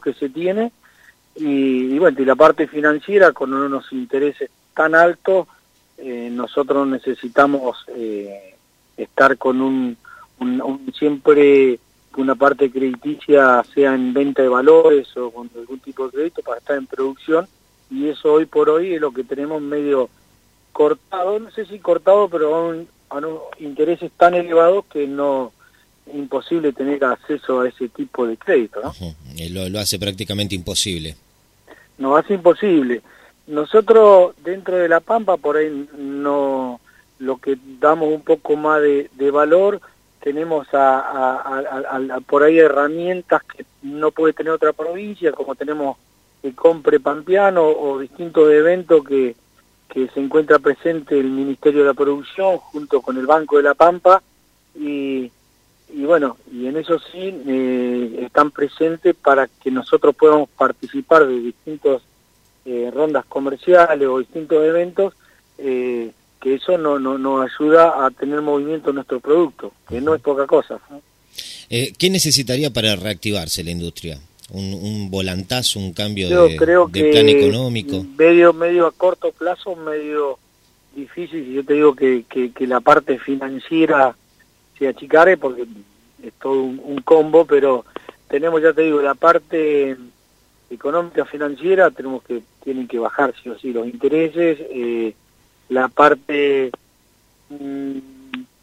que se tiene y, bueno, y la parte financiera con unos intereses tan altos, eh, nosotros necesitamos eh, estar con un, siempre una parte crediticia sea en venta de valores o con algún tipo de crédito para estar en producción y eso hoy por hoy es lo que tenemos medio cortado, no sé si cortado, pero a, un, intereses tan elevados que no imposible tener acceso a ese tipo de crédito. ¿no? lo, lo hace prácticamente imposible. No, hace imposible. Nosotros dentro de la Pampa por ahí no lo que damos un poco más de, valor, tenemos a, por ahí herramientas que no puede tener otra provincia, como tenemos el Compre Pampeano o distintos eventos que, que se encuentra presente el Ministerio de la Producción junto con el Banco de la Pampa y, y bueno, y en eso sí eh, están presentes para que nosotros podamos participar de distintas eh, rondas comerciales o distintos eventos, eh, que eso no, no, nos ayuda a tener movimiento en nuestro producto, que no es poca cosa. ¿Qué necesitaría para reactivarse la industria? un, volantazo, un cambio de, plan económico? Medio, medio a corto plazo, medio difícil, yo te digo que, que, la parte financiera se achicare porque es todo un, combo, pero tenemos, ya te digo, la parte económica financiera tenemos que tienen que bajar sí o sí los intereses eh, la parte mm,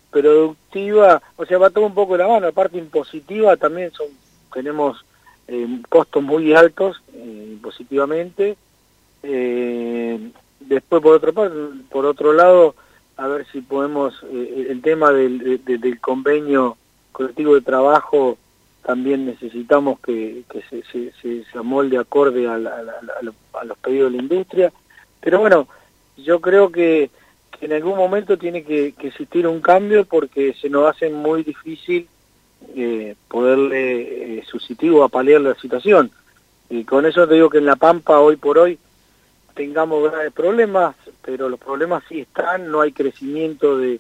productiva o sea va todo un poco de la mano la parte impositiva también son tenemos eh, costos muy altos eh. Eh, después, por otro, por otro lado, a ver si podemos, el tema del, convenio colectivo de trabajo, también necesitamos que, se, se, amolde acorde a, los pedidos de la industria. Pero bueno, yo creo que, en algún momento tiene que, que existir un cambio porque se nos hace muy difícil eh, poderle eh, suscitivo a paliar la situación. Y con eso te digo que en La Pampa hoy por hoy tengamos grandes problemas, pero los problemas sí están, no hay crecimiento de,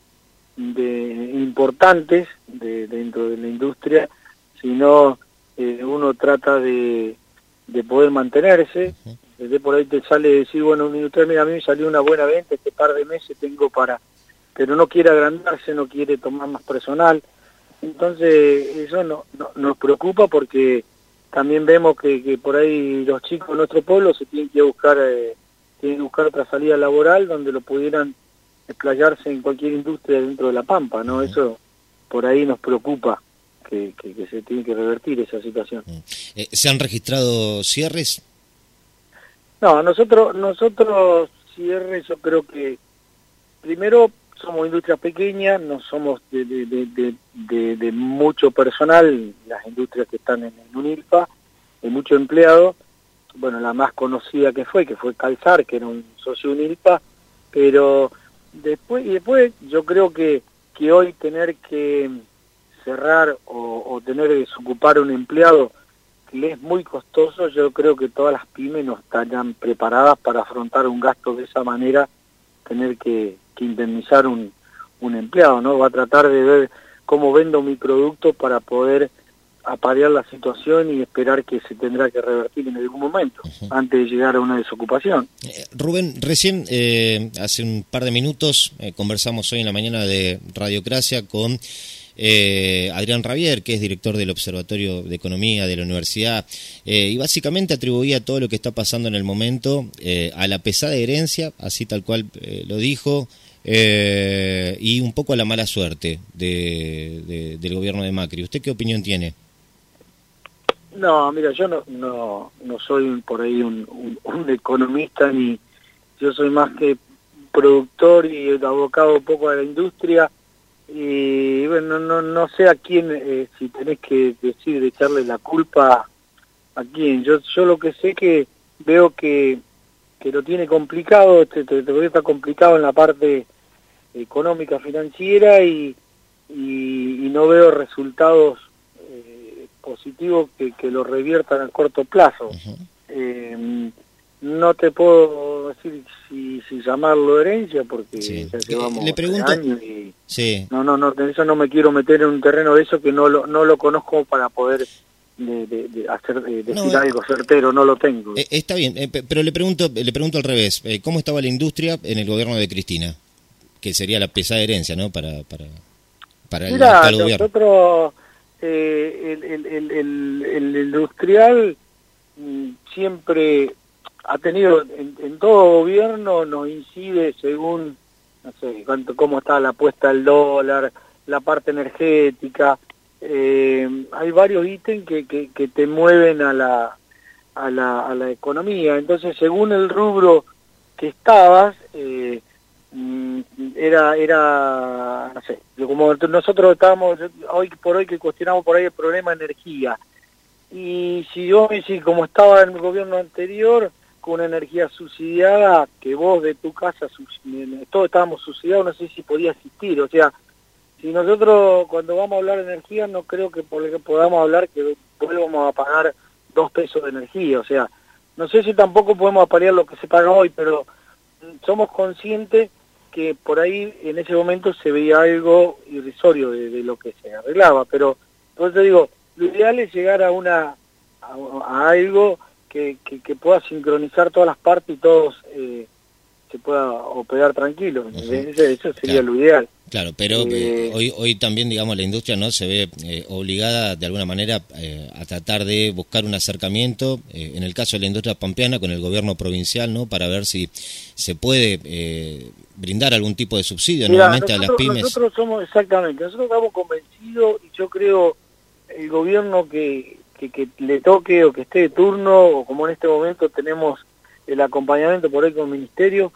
de importantes de, dentro de la industria, sino eh, uno trata de, de poder mantenerse. Desde por ahí te sale decir, bueno, un industrial, mira, a mí me salió una buena venta, este par de meses tengo para... Pero no quiere agrandarse, no quiere tomar más personal, entonces eso no, nos preocupa porque también vemos que, por ahí los chicos de nuestro pueblo se tienen que buscar eh, tienen que buscar otra salida laboral donde lo pudieran explayarse en cualquier industria dentro de la Pampa, ¿no? Eso por ahí nos preocupa que, se tiene que revertir esa situación. Eh, ¿Se han registrado cierres? No, nosotros nosotros cierres yo creo que primero somos industrias pequeñas, no somos de, de, mucho personal, las industrias que están en, UNILPA, de mucho empleado, bueno, la más conocida que fue, que fue Calzar, que era un socio UNILPA, pero después, y después yo creo que, que hoy tener que cerrar o, o tener que desocupar un empleado que es muy costoso, yo creo que todas las pymes no estarían preparadas para afrontar un gasto de esa manera, tener que, que indemnizar un, un empleado, ¿no? Va a tratar de ver cómo vendo mi producto para poder aparear la situación y esperar que se tendrá que revertir en algún momento, antes de llegar a una desocupación. Eh, Rubén, recién, eh, hace un par de minutos, eh, conversamos hoy en la mañana de Radiocracia con Adrián Ravier, que es director del Observatorio de Economía de la Universidad, y básicamente atribuía todo lo que está pasando en el momento a la pesada herencia, así tal cual lo dijo, eh, y un poco a la mala suerte de, del gobierno de Macri. ¿Usted qué opinión tiene? No, mira, yo no, no, no soy por ahí un, economista ni yo soy más que productor y abocado un poco a la industria y bueno, no, no sé a quién, eh, si tenés que decir, de echarle la culpa a quién. Yo, yo lo que sé que veo que que lo tiene complicado, este, te, está complicado en la parte económica financiera y, y, no veo resultados eh, positivos que, que, lo reviertan a corto plazo. Em, no te puedo decir si, si llamarlo herencia porque ya eh, llevamos Le pregunto... años y sí. no, no, no, eso no me quiero meter en un terreno de eso que no lo, no lo conozco para poder de, hacer decir algo certero, no lo tengo. está bien, pero le pregunto, le pregunto al revés, ¿cómo estaba la industria en el gobierno de Cristina? Que sería la pesada herencia, ¿no? Para, para, para el nosotros, el, el, el, el, industrial mm, siempre ha tenido, en, todo gobierno nos incide según, no sé, cuánto, cómo está la apuesta del dólar, la parte energética, eh, hay varios ítems que, que, que, te mueven a la, a, la, a la economía. Entonces, según el rubro que estabas, eh, era, era, no sé, como nosotros estábamos, hoy por hoy que cuestionamos por ahí el problema energía. Y si me decís, como estaba en el gobierno anterior, con una energía subsidiada, que vos de tu casa, todos estábamos subsidiados, no sé si podía existir. O sea, si nosotros cuando vamos a hablar de energía no creo que podamos hablar que volvamos a pagar dos pesos de energía, o sea, no sé si tampoco podemos aparear lo que se paga hoy, pero somos conscientes que por ahí en ese momento se veía algo irrisorio de, lo que se arreglaba, pero entonces digo, lo ideal es llegar a una a, algo que, que, pueda sincronizar todas las partes y todos eh, se pueda operar tranquilo, eso, sería lo ideal. Claro, pero eh, eh, hoy, hoy también, digamos, la industria no se ve eh, obligada de alguna manera a tratar de buscar un acercamiento, en el caso de la industria pampeana, con el gobierno provincial, ¿no? Para ver si se puede brindar algún tipo de subsidio nuevamente a las pymes. Nosotros somos, exactamente, nosotros estamos convencidos y yo creo el gobierno que, que, que le toque o que esté de turno, o como en este momento tenemos el acompañamiento por ahí con el ministerio,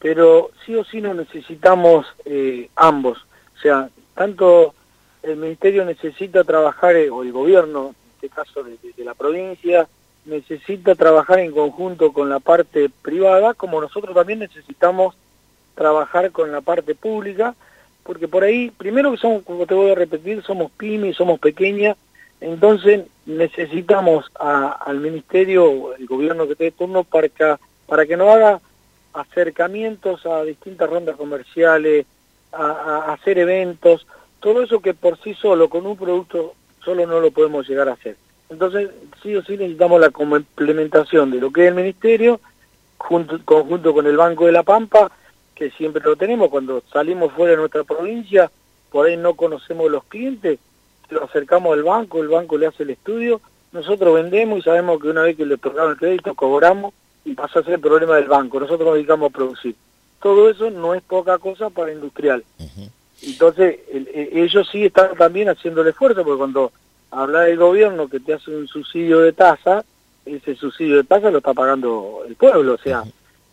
pero sí o sí nos necesitamos eh, ambos. O sea, tanto el Ministerio necesita trabajar, eh, o el gobierno, en este caso de, la provincia, necesita trabajar en conjunto con la parte privada, como nosotros también necesitamos trabajar con la parte pública, porque por ahí, primero que somos, como te voy a repetir, somos pymes, somos pequeñas, entonces necesitamos al ministerio, el gobierno que esté de turno, para que, para que nos haga acercamientos a distintas rondas comerciales, a, hacer eventos, todo eso que por sí solo, con un producto solo no lo podemos llegar a hacer. Entonces, sí o sí necesitamos la complementación de lo que es el Ministerio, junto, conjunto con el Banco de la Pampa, que siempre lo tenemos, cuando salimos fuera de nuestra provincia, por ahí no conocemos los clientes, lo acercamos al banco, el banco le hace el estudio, nosotros vendemos y sabemos que una vez que le otorgamos el crédito, cobramos y pasa a ser el problema del banco. Nosotros nos dedicamos a producir. Todo eso no es poca cosa para industrial. Entonces, ellos sí están también haciendo el esfuerzo, porque cuando habla del gobierno que te hace un subsidio de tasa, ese subsidio de tasa lo está pagando el pueblo, o sea,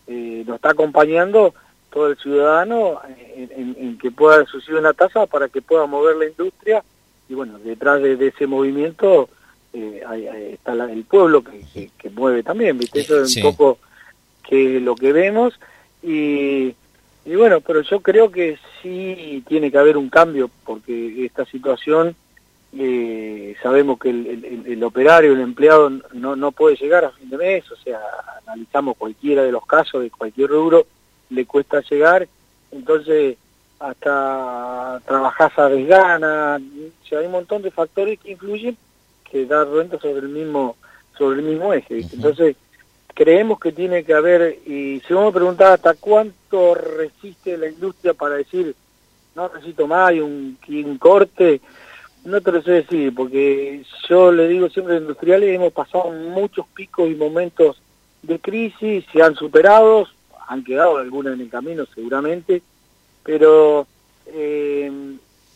eh, lo está acompañando todo el ciudadano en, que pueda subsidiar una tasa para que pueda mover la industria y bueno, detrás de ese movimiento eh, está el pueblo que, mueve también, ¿viste? Eso es un poco que lo que vemos. Y, y bueno, pero yo creo que sí tiene que haber un cambio porque esta situación eh, sabemos que el, el, operario, el empleado no, no puede llegar a fin de mes, o sea, analizamos cualquiera de los casos de cualquier rubro, le cuesta llegar, entonces hasta trabajar a desgana, o sea, hay un montón de factores que influyen que dar renta sobre el mismo sobre el mismo eje. Entonces, creemos que tiene que haber, y si vos me preguntás hasta cuánto resiste la industria para decir, no necesito más, hay un, un corte, no te lo sé decir, porque yo le digo siempre a los industriales, hemos pasado muchos picos y momentos de crisis, se han superado, han quedado algunos en el camino seguramente, pero eh,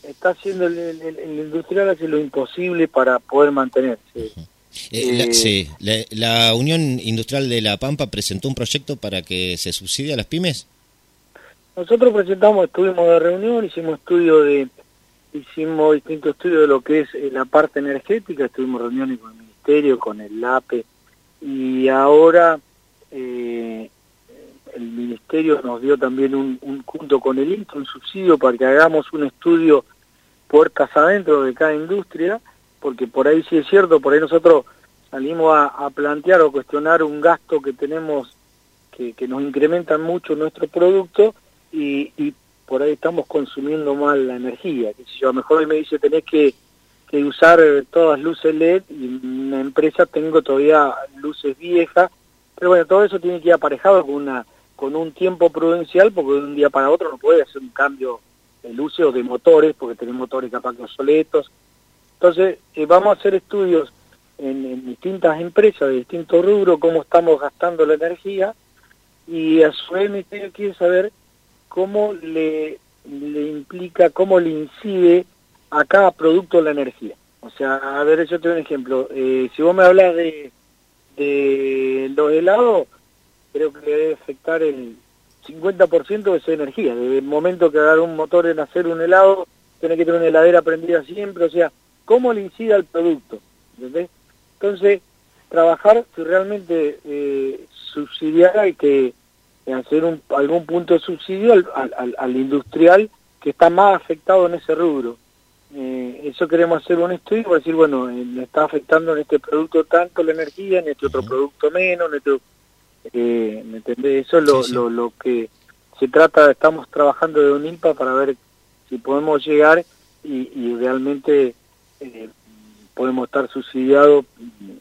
está haciendo el, industrial hace lo imposible para poder mantenerse. Eh, la, eh, sí, la, Unión Industrial de La Pampa presentó un proyecto para que se subsidie a las pymes. Nosotros presentamos, estuvimos de reunión, hicimos estudio de, hicimos distintos estudios de lo que es eh, la parte energética, estuvimos reuniones con el Ministerio, con el LAPE, y ahora el Ministerio nos dio también un, junto con el INTO un subsidio para que hagamos un estudio puertas adentro de cada industria, porque por ahí sí es cierto, por ahí nosotros salimos a, plantear o cuestionar un gasto que tenemos que, que nos incrementa mucho nuestro producto y, y, por ahí estamos consumiendo mal la energía. Que si yo a lo mejor hoy me dice tenés que que usar todas luces LED y en una empresa tengo todavía luces viejas, pero bueno, todo eso tiene que ir aparejado con una con un tiempo prudencial porque de un día para otro no puede hacer un cambio de luces o de motores porque tenemos motores capaz que obsoletos. Entonces, eh, vamos a hacer estudios en, distintas empresas de distintos rubros, cómo estamos gastando la energía y a su vez el Ministerio quiere saber cómo le, le implica, cómo le incide a cada producto la energía. O sea, a ver, yo te doy un ejemplo. Eh, si vos me hablas de, de los helados, creo que debe afectar el 50% de esa energía. Desde el momento que dar un motor en hacer un helado, tiene que tener una heladera prendida siempre. O sea, cómo le incide al producto. ¿entendés? Entonces, trabajar si realmente eh, subsidiar y que hacer un, algún punto de subsidio al, al, al, industrial que está más afectado en ese rubro. Eh, eso queremos hacer un estudio para decir, bueno, eh, está afectando en este producto tanto la energía, en este otro producto menos, en este, eh, ¿me entendés? Eso es lo, Lo, lo, que se trata, estamos trabajando de un IMPA para ver si podemos llegar y, y realmente eh, podemos estar subsidiados,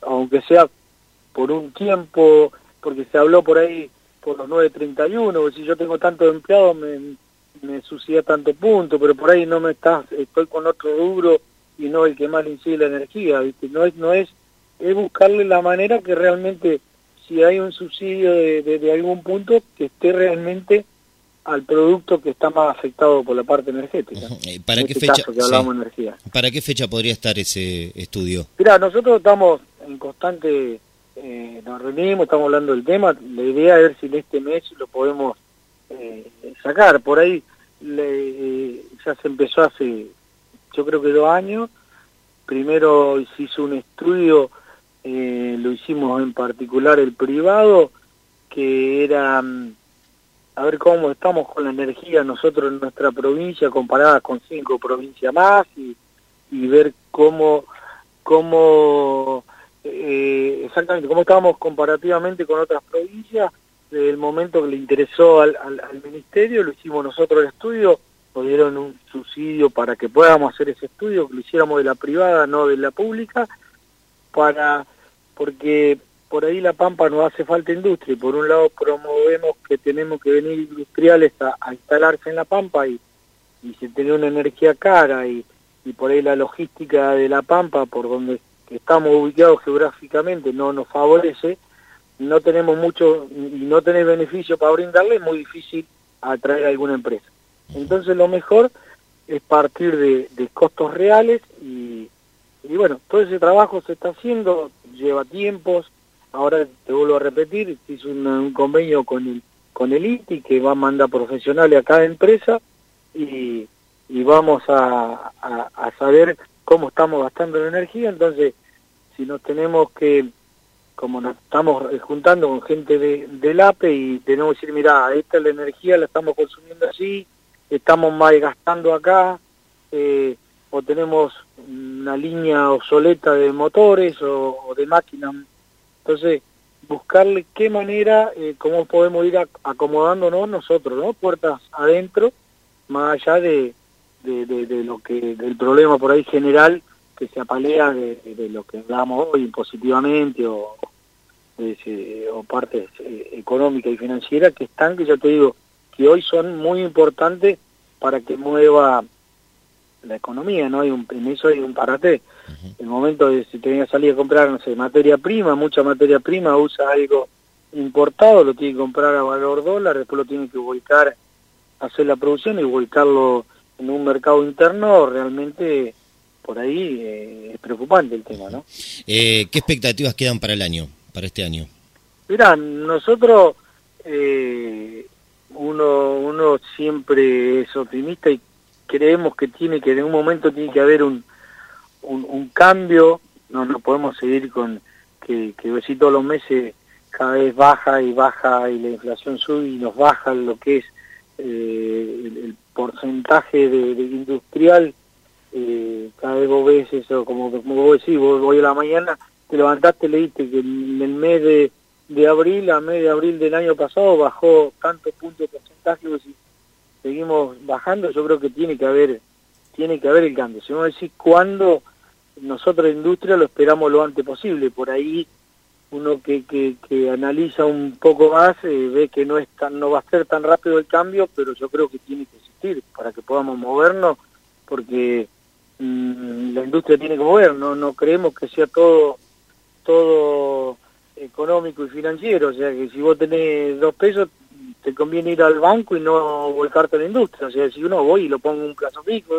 aunque sea por un tiempo, porque se habló por ahí por los 9.31, si yo tengo tantos empleados me, me subsidia tanto punto, pero por ahí no me estás, estoy con otro duro y no el que más le incide la energía, ¿viste? No es, no es, es buscarle la manera que realmente, si hay un subsidio de, de, de algún punto, que esté realmente al producto que está más afectado por la parte energética. ¿Para qué este fecha? Que sí. energía. ¿Para qué fecha podría estar ese estudio? Mira, nosotros estamos en constante, eh, nos reunimos, estamos hablando del tema. La idea es ver si en este mes lo podemos eh, sacar. Por ahí le, eh, ya se empezó hace, yo creo que dos años. Primero se hizo un estudio, eh, lo hicimos en particular el privado, que era mm, a ver cómo estamos con la energía nosotros en nuestra provincia comparada con cinco provincias más y, ver cómo, cómo eh, exactamente cómo estábamos comparativamente con otras provincias. Desde el momento que le interesó al, al, al, ministerio, lo hicimos nosotros el estudio, nos dieron un subsidio para que podamos hacer ese estudio, que lo hiciéramos de la privada, no de la pública, para porque por ahí la Pampa nos hace falta industria. Y por un lado promovemos que tenemos que venir industriales a, a instalarse en la Pampa y, y se tiene una energía cara y, y por ahí la logística de la Pampa, por donde estamos ubicados geográficamente, no nos favorece, no tenemos mucho y no tenés beneficio para brindarle, es muy difícil atraer a alguna empresa. Entonces lo mejor es partir de, de costos reales y, y bueno, todo ese trabajo se está haciendo, lleva tiempos, ahora te vuelvo a repetir, hizo un, convenio con el, con el ITI que va a mandar profesionales a cada empresa y, y vamos a, a, a, saber cómo estamos gastando la energía, entonces si nos tenemos que, como nos estamos juntando con gente de, del APE y tenemos que decir, mira, esta es la energía, la estamos consumiendo así, estamos mal gastando acá, eh, o tenemos una línea obsoleta de motores o, de máquinas entonces, buscarle qué manera, eh, cómo podemos ir acomodándonos nosotros, ¿no? Puertas adentro, más allá de, lo que, del problema por ahí general que se apalea de, lo que hablamos hoy positivamente o, o partes eh, económicas y financieras que están, que ya te digo, que hoy son muy importantes para que mueva la economía, ¿no? Hay un, en eso hay un parate. Uh -huh. El momento de si tenía que salir a comprar, no sé, materia prima, mucha materia prima, usa algo importado, lo tiene que comprar a valor dólar, después lo tiene que volcar, hacer la producción y volcarlo en un mercado interno, realmente por ahí eh, es preocupante el tema, ¿no? Eh, ¿Qué expectativas quedan para el año, para este año? Mira, nosotros, eh, uno, uno siempre es optimista y creemos que tiene que en un momento tiene que haber un, un, cambio, no no podemos seguir con que, que si todos los meses cada vez baja y baja y la inflación sube y nos baja lo que es eh, el, porcentaje de, industrial, eh, cada vez vos ves eso, como, como vos decís, vos hoy a la mañana te levantaste, leíste que en el mes de, de abril, a mes de abril del año pasado, bajó tanto punto de porcentaje, vos seguimos bajando, yo creo que tiene que haber tiene que haber el cambio. Si uno decís cuándo, nosotros industria lo esperamos lo antes posible, por ahí uno que, que, que analiza un poco más eh, ve que no es tan, no va a ser tan rápido el cambio, pero yo creo que tiene que existir para que podamos movernos, porque mm, la industria tiene que mover, no, no creemos que sea todo, todo económico y financiero, o sea que si vos tenés dos pesos te conviene ir al banco y no volcarte a la industria, o sea si uno voy y lo pongo un plazo fijo,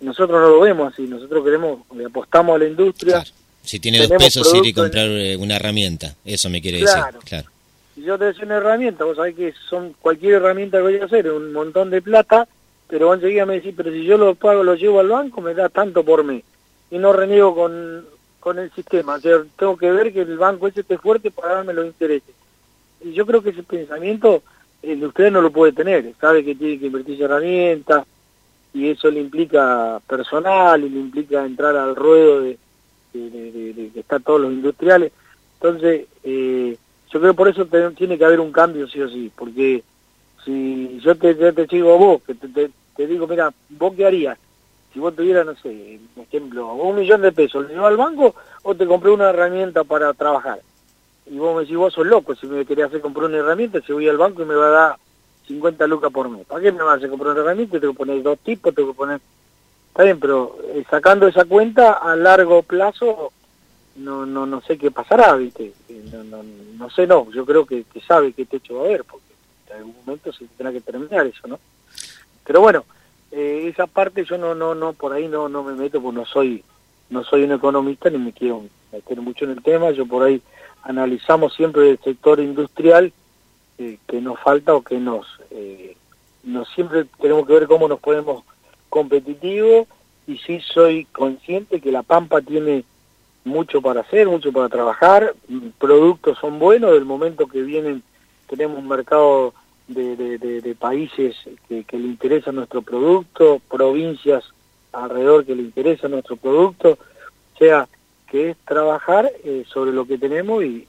nosotros no lo vemos así, nosotros queremos, le apostamos a la industria. Si tiene dos pesos ir y comprar eh, una herramienta, eso me quiere decir. Claro. Si yo te decía una herramienta, vos sabés que son cualquier herramienta que voy a hacer, un montón de plata, pero enseguida me decís, pero si yo lo pago, lo llevo al banco, me da tanto por mí. Y no reniego con, con el sistema. O sea, tengo que ver que el banco ese esté fuerte para darme los intereses. Y yo creo que ese pensamiento el usted no lo puede tener. Sabe que tiene que invertir herramientas y eso le implica personal y le implica entrar al ruedo de, que están todos los industriales. Entonces, eh, yo creo por eso tiene que haber un cambio sí o sí, porque si yo te, te, sigo a vos, que te, digo, mira, ¿vos qué harías? Si vos tuvieras, no sé, por ejemplo, un millón de pesos, ¿le llevas al banco o te compré una herramienta para trabajar? Y vos me decís, vos sos loco, si me querés hacer comprar una herramienta, si voy al banco y me va a dar 50 lucas por mes. ¿Para qué me vas a hacer comprar una herramienta? Tengo que poner dos tipos, tengo que poner Está bien, pero eh, sacando esa cuenta a largo plazo no no no sé qué pasará, ¿viste? Eh, no, no, no sé, no. Yo creo que, que sabe qué techo va a haber, porque en algún momento se tendrá que terminar eso, ¿no? Pero bueno, eh, esa parte yo no no no por ahí no no me meto porque no soy no soy un economista ni me quiero meter mucho en el tema. Yo por ahí analizamos siempre el sector industrial que nos falta o que nos eh, nos siempre tenemos que ver cómo nos podemos competitivo y sí soy consciente que la Pampa tiene mucho para hacer, mucho para trabajar, productos son buenos, del momento que vienen tenemos un mercado de, países que, le interesa nuestro producto, provincias alrededor que le interesa nuestro producto, o sea, que es trabajar eh, sobre lo que tenemos y,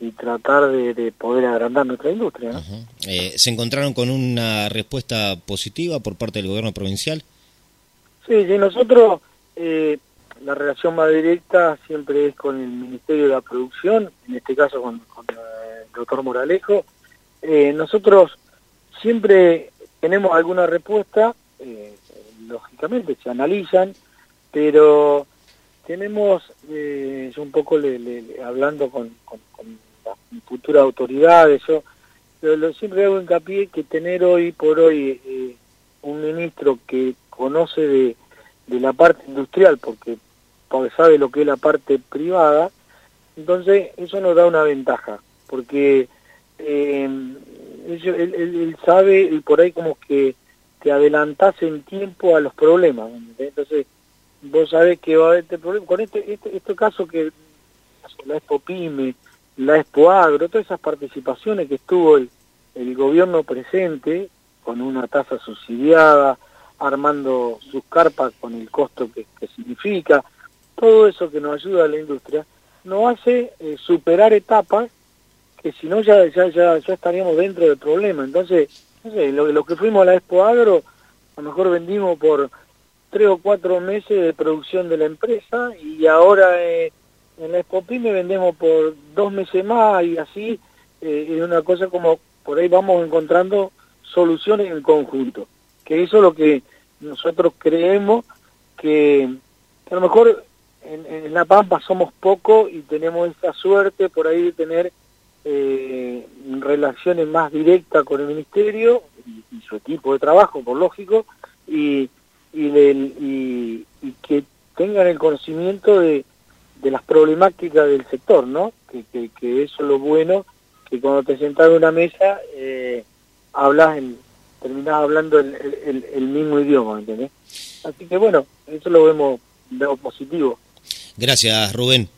y tratar de, poder agrandar nuestra industria. Eh, ¿Se encontraron con una respuesta positiva por parte del gobierno provincial? Sí, sí nosotros eh, la relación más directa siempre es con el Ministerio de la Producción, en este caso con, el doctor Moralejo. Eh, nosotros siempre tenemos alguna respuesta, lógicamente se analizan, pero tenemos, yo un poco le, hablando con futuras autoridades. Yo lo, siempre hago hincapié que tener hoy por hoy eh, un ministro que conoce de, de la parte industrial, porque, porque sabe lo que es la parte privada, entonces eso nos da una ventaja, porque eh, él, él, sabe y por ahí como que te adelantas en tiempo a los problemas. Entonces, vos sabés que va a haber este problema. Con este, este, este caso que la Expo Pyme, la Expo Agro, todas esas participaciones que estuvo el, el gobierno presente, con una tasa subsidiada, armando sus carpas con el costo que, significa, todo eso que nos ayuda a la industria, nos hace eh, superar etapas que si no ya, ya, ya, ya, estaríamos dentro del problema. Entonces, no sé, lo, lo que fuimos a la Expo Agro, a lo mejor vendimos por tres o cuatro meses de producción de la empresa y ahora eh, en la me vendemos por dos meses más y así eh, es una cosa como por ahí vamos encontrando soluciones en conjunto, que eso es lo que nosotros creemos que, a lo mejor en, La Pampa somos pocos y tenemos esta suerte por ahí de tener eh, relaciones más directas con el Ministerio y, su equipo de trabajo, por lógico, y, y, y que tengan el conocimiento de, de las problemáticas del sector, ¿no? Que, que, eso es lo bueno, que cuando te sentás en una mesa, eh, hablas, en, terminás hablando el, el, mismo idioma, ¿entendés? Así que bueno, eso lo vemos, vemos positivo. Gracias, Rubén.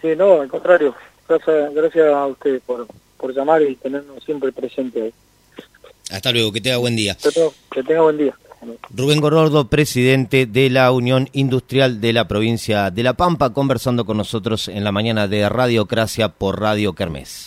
Sí, no, al contrario. Gracias, gracias a ustedes por, por llamar y tenernos siempre presente ahí. Hasta luego, que tenga buen día. Que tenga buen día. Rubén Gorordo, presidente de la Unión Industrial de la provincia de La Pampa, conversando con nosotros en la mañana de Radiocracia por Radio Kermés.